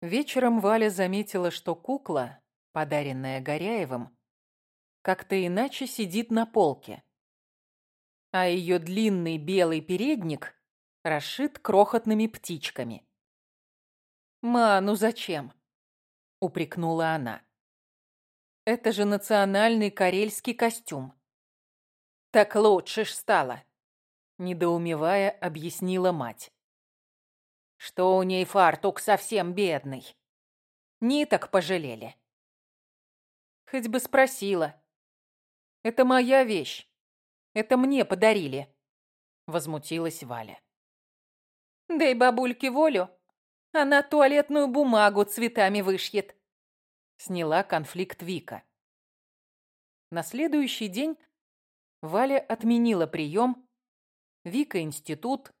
Вечером Валя заметила, что кукла, подаренная Горяевым, как-то иначе сидит на полке, а ее длинный белый передник расшит крохотными птичками. «Ма, ну зачем?» — упрекнула она. «Это же национальный карельский костюм». «Так лучше ж стало», — недоумевая объяснила мать. «Что у ней фартук совсем бедный. Ниток пожалели». «Хоть бы спросила. Это моя вещь. Это мне подарили», — возмутилась Валя. «Дай бабульке волю, она туалетную бумагу цветами вышьет», — сняла конфликт Вика. На следующий день Валя отменила прием, Вика институт,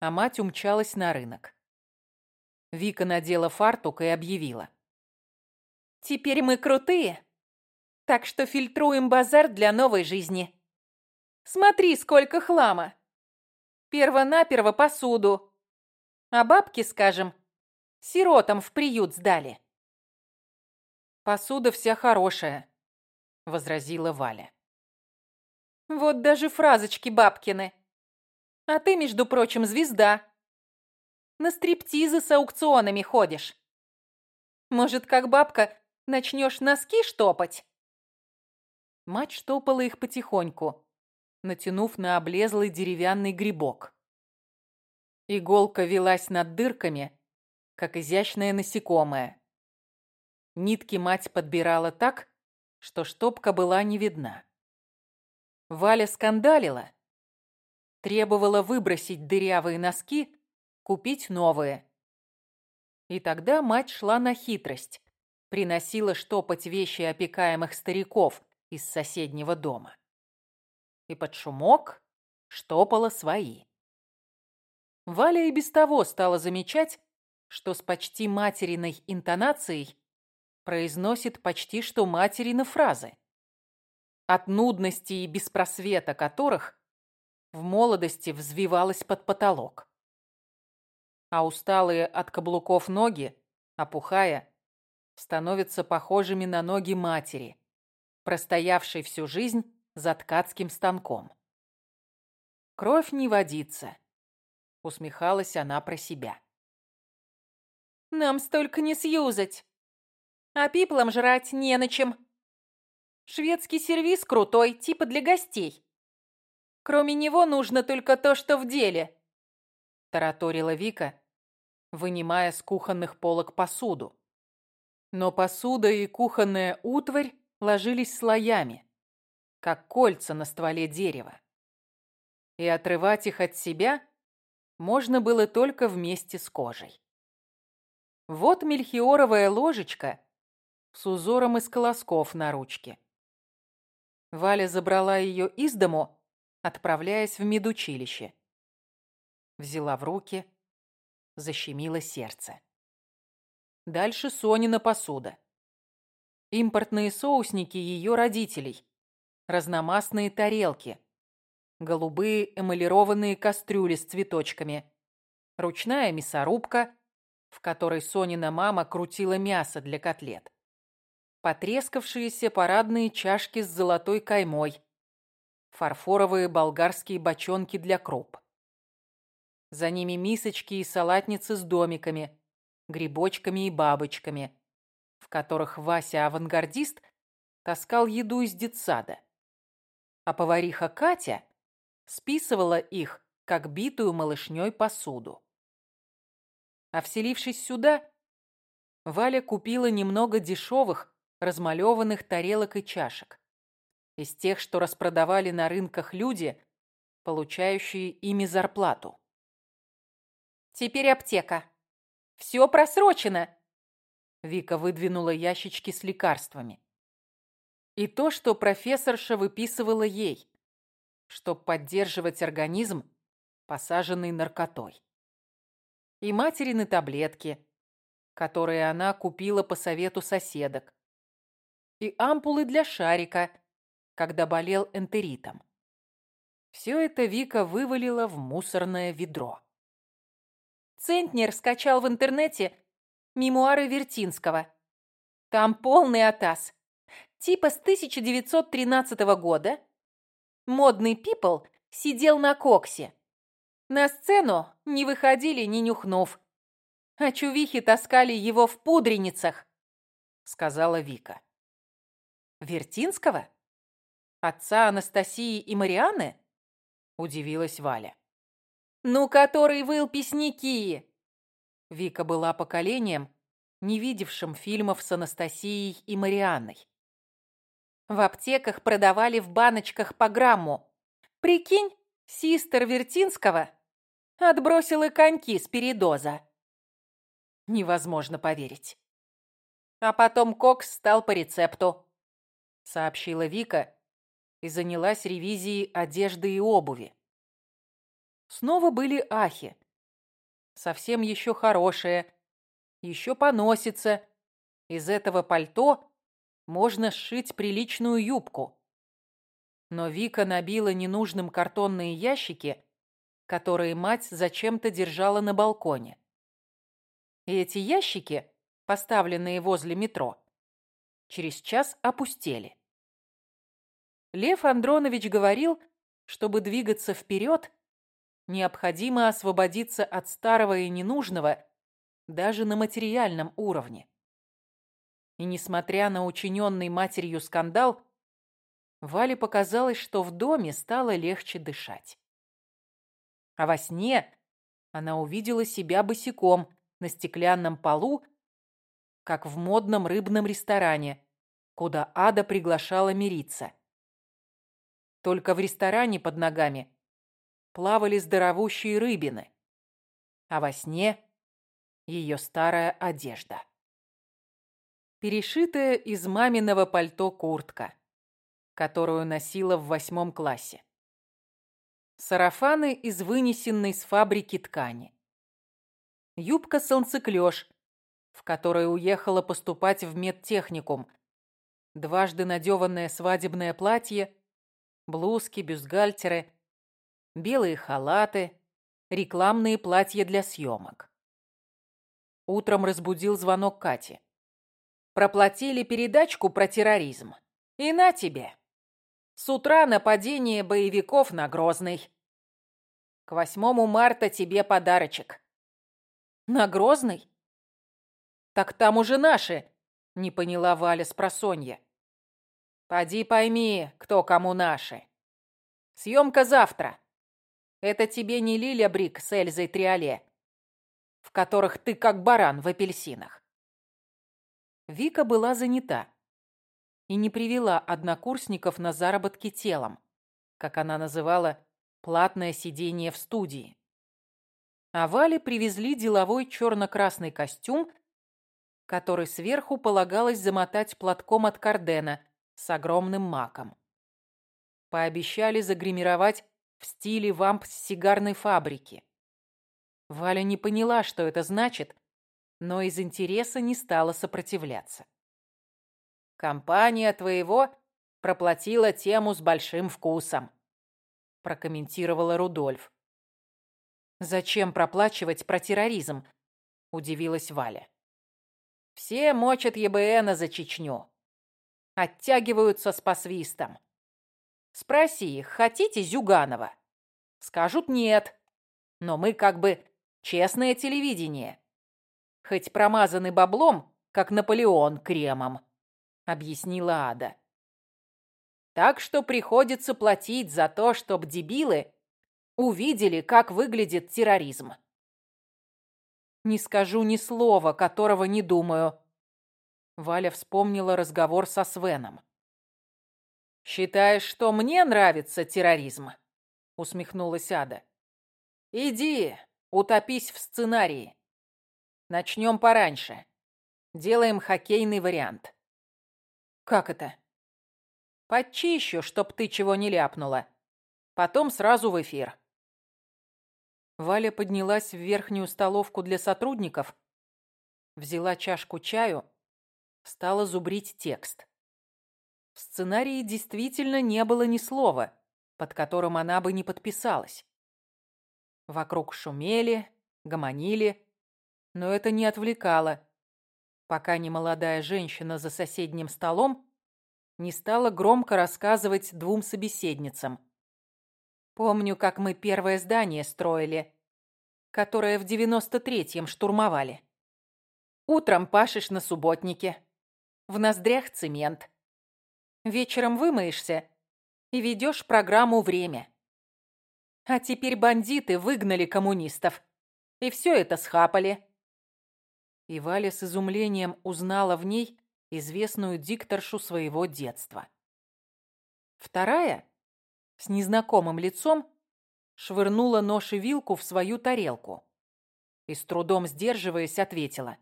а мать умчалась на рынок. Вика надела фартук и объявила. «Теперь мы крутые, так что фильтруем базар для новой жизни. Смотри, сколько хлама. Перво-наперво посуду. А бабки, скажем, сиротам в приют сдали». «Посуда вся хорошая», — возразила Валя. Вот даже фразочки бабкины. А ты, между прочим, звезда. На стриптизы с аукционами ходишь. Может, как бабка, начнешь носки штопать? Мать штопала их потихоньку, натянув на облезлый деревянный грибок. Иголка велась над дырками, как изящное насекомое. Нитки мать подбирала так, что штопка была не видна. Валя скандалила, требовала выбросить дырявые носки, купить новые. И тогда мать шла на хитрость, приносила штопать вещи опекаемых стариков из соседнего дома. И под шумок штопала свои. Валя и без того стала замечать, что с почти материной интонацией произносит почти что материны фразы от нудности и беспросвета которых в молодости взвивалась под потолок. А усталые от каблуков ноги, опухая, становятся похожими на ноги матери, простоявшей всю жизнь за ткацким станком. «Кровь не водится», — усмехалась она про себя. «Нам столько не сьюзать, а пиплом жрать не на чем», Шведский сервиз крутой, типа для гостей. Кроме него нужно только то, что в деле. Тараторила Вика, вынимая с кухонных полок посуду. Но посуда и кухонная утварь ложились слоями, как кольца на стволе дерева. И отрывать их от себя можно было только вместе с кожей. Вот мельхиоровая ложечка с узором из колосков на ручке. Валя забрала ее из дому, отправляясь в медучилище. Взяла в руки, защемило сердце. Дальше Сонина посуда. Импортные соусники ее родителей. Разномастные тарелки. Голубые эмалированные кастрюли с цветочками. Ручная мясорубка, в которой Сонина мама крутила мясо для котлет потрескавшиеся парадные чашки с золотой каймой, фарфоровые болгарские бочонки для круп. За ними мисочки и салатницы с домиками, грибочками и бабочками, в которых Вася-авангардист таскал еду из детсада. А повариха Катя списывала их, как битую малышней посуду. А вселившись сюда, Валя купила немного дешевых, размалеванных тарелок и чашек. Из тех, что распродавали на рынках люди, получающие ими зарплату. «Теперь аптека. Все просрочено!» Вика выдвинула ящички с лекарствами. И то, что профессорша выписывала ей, чтобы поддерживать организм, посаженный наркотой. И материны таблетки, которые она купила по совету соседок и ампулы для шарика, когда болел энтеритом. Все это Вика вывалила в мусорное ведро. Центнер скачал в интернете мемуары Вертинского. Там полный атас. Типа с 1913 года модный пипл сидел на коксе. На сцену не выходили, не нюхнув. А чувихи таскали его в пудреницах, сказала Вика. Вертинского? Отца Анастасии и Марианы? Удивилась Валя. Ну, который выл песники. Вика была поколением, не видевшим фильмов с Анастасией и Марианной. В аптеках продавали в баночках по грамму. Прикинь, систер Вертинского отбросила коньки с передоза. Невозможно поверить. А потом кокс стал по рецепту, сообщила Вика и занялась ревизией одежды и обуви. Снова были ахи. Совсем еще хорошее, еще поносится. Из этого пальто можно сшить приличную юбку. Но Вика набила ненужным картонные ящики, которые мать зачем-то держала на балконе. И эти ящики, поставленные возле метро, через час опустели. Лев Андронович говорил, чтобы двигаться вперед, необходимо освободиться от старого и ненужного даже на материальном уровне. И несмотря на учиненный матерью скандал, Вале показалось, что в доме стало легче дышать. А во сне она увидела себя босиком на стеклянном полу, как в модном рыбном ресторане, куда Ада приглашала мириться. Только в ресторане под ногами плавали здоровущие рыбины, а во сне ее старая одежда перешитая из маминого пальто куртка, которую носила в восьмом классе. Сарафаны из вынесенной с фабрики ткани. Юбка-солнцеклёш, в которой уехала поступать в медтехникум. Дважды надеванное свадебное платье, блузки, бюстгальтеры, белые халаты, рекламные платья для съемок. Утром разбудил звонок Кати. Проплатили передачку про терроризм. И на тебе. С утра нападение боевиков на Грозный. К 8 марта тебе подарочек. На Грозный? Так там уже наши, не поняла Валя с просонья. Поди пойми, кто кому наши. Съемка завтра. Это тебе не Лиля Брик с Эльзой Триоле, в которых ты как баран в апельсинах. Вика была занята и не привела однокурсников на заработки телом, как она называла платное сидение в студии. А Вале привезли деловой черно-красный костюм, который сверху полагалось замотать платком от кардена с огромным маком. Пообещали загримировать в стиле вамп с сигарной фабрики. Валя не поняла, что это значит, но из интереса не стала сопротивляться. «Компания твоего проплатила тему с большим вкусом», прокомментировала Рудольф. «Зачем проплачивать про терроризм?» – удивилась Валя. «Все мочат ЕБНа за Чечню. Оттягиваются с посвистом. Спроси их, хотите Зюганова? Скажут нет, но мы как бы честное телевидение хоть промазаны баблом, как Наполеон кремом», — объяснила Ада. «Так что приходится платить за то, чтоб дебилы увидели, как выглядит терроризм». «Не скажу ни слова, которого не думаю», — Валя вспомнила разговор со Свеном. «Считаешь, что мне нравится терроризм?» — усмехнулась Ада. «Иди, утопись в сценарии. Начнем пораньше. Делаем хоккейный вариант. Как это? Почищу, чтоб ты чего не ляпнула. Потом сразу в эфир. Валя поднялась в верхнюю столовку для сотрудников, взяла чашку чаю, стала зубрить текст. В сценарии действительно не было ни слова, под которым она бы не подписалась. Вокруг шумели, гомонили, но это не отвлекало, пока немолодая женщина за соседним столом не стала громко рассказывать двум собеседницам. Помню, как мы первое здание строили, которое в девяносто третьем штурмовали. Утром пашешь на субботнике, в ноздрях цемент. Вечером вымоешься и ведешь программу «Время». А теперь бандиты выгнали коммунистов. И все это схапали. И Валя с изумлением узнала в ней известную дикторшу своего детства. Вторая, с незнакомым лицом, швырнула нож и вилку в свою тарелку и, с трудом сдерживаясь, ответила.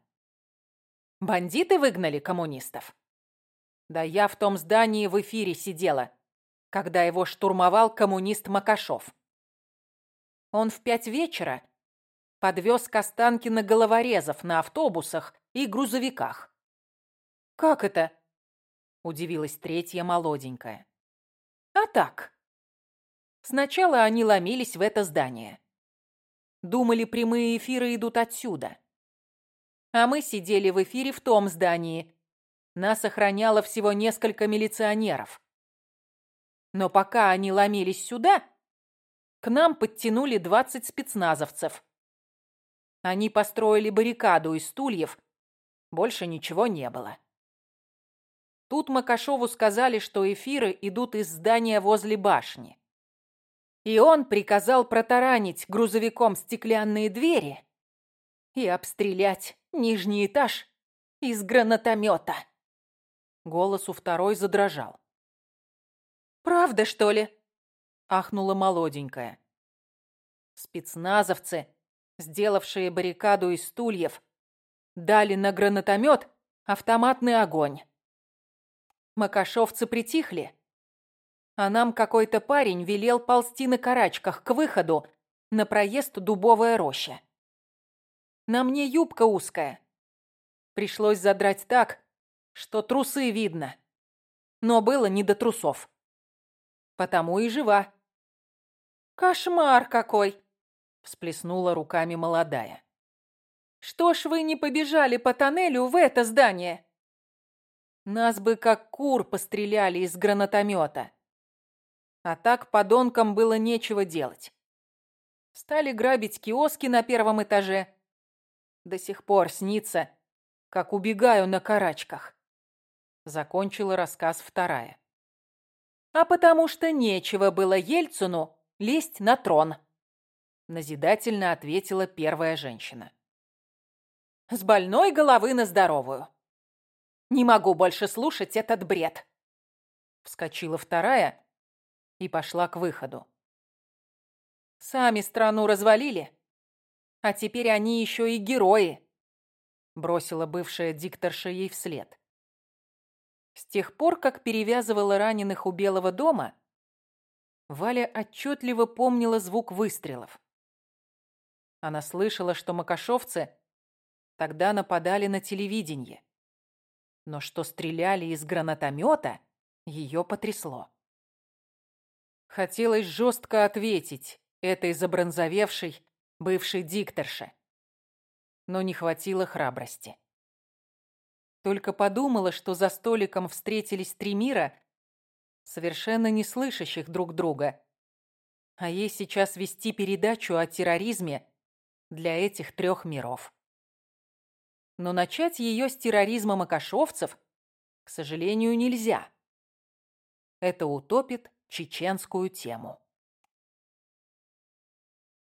«Бандиты выгнали коммунистов?» «Да я в том здании в эфире сидела, когда его штурмовал коммунист Макашов. Он в пять вечера подвез к Останкино головорезов на автобусах и грузовиках. «Как это?» – удивилась третья молоденькая. «А так. Сначала они ломились в это здание. Думали, прямые эфиры идут отсюда. А мы сидели в эфире в том здании. Нас охраняло всего несколько милиционеров. Но пока они ломились сюда, к нам подтянули 20 спецназовцев. Они построили баррикаду из стульев. Больше ничего не было. Тут Макашову сказали, что эфиры идут из здания возле башни. И он приказал протаранить грузовиком стеклянные двери и обстрелять нижний этаж из гранатомета. Голос у второй задрожал. «Правда, что ли?» ахнула молоденькая. Спецназовцы, сделавшие баррикаду из стульев, дали на гранатомет автоматный огонь. Макашовцы притихли, а нам какой-то парень велел ползти на карачках к выходу на проезд Дубовая роща. На мне юбка узкая. Пришлось задрать так, что трусы видно. Но было не до трусов. Потому и жива. «Кошмар какой!» – всплеснула руками молодая. «Что ж вы не побежали по тоннелю в это здание?» «Нас бы как кур постреляли из гранатомета. А так подонкам было нечего делать. Стали грабить киоски на первом этаже. До сих пор снится, как убегаю на карачках». Закончила рассказ вторая. «А потому что нечего было Ельцину лезть на трон», — назидательно ответила первая женщина. «С больной головы на здоровую. Не могу больше слушать этот бред». Вскочила вторая и пошла к выходу. «Сами страну развалили, а теперь они еще и герои», — бросила бывшая дикторша ей вслед. С тех пор, как перевязывала раненых у Белого дома, Валя отчетливо помнила звук выстрелов. Она слышала, что макашовцы тогда нападали на телевидение. Но что стреляли из гранатомета, ее потрясло. Хотелось жестко ответить этой забронзовевшей бывшей дикторше, но не хватило храбрости. Только подумала, что за столиком встретились три мира, совершенно не слышащих друг друга. А ей сейчас вести передачу о терроризме для этих трех миров. Но начать ее с терроризма макашовцев, к сожалению, нельзя. Это утопит чеченскую тему.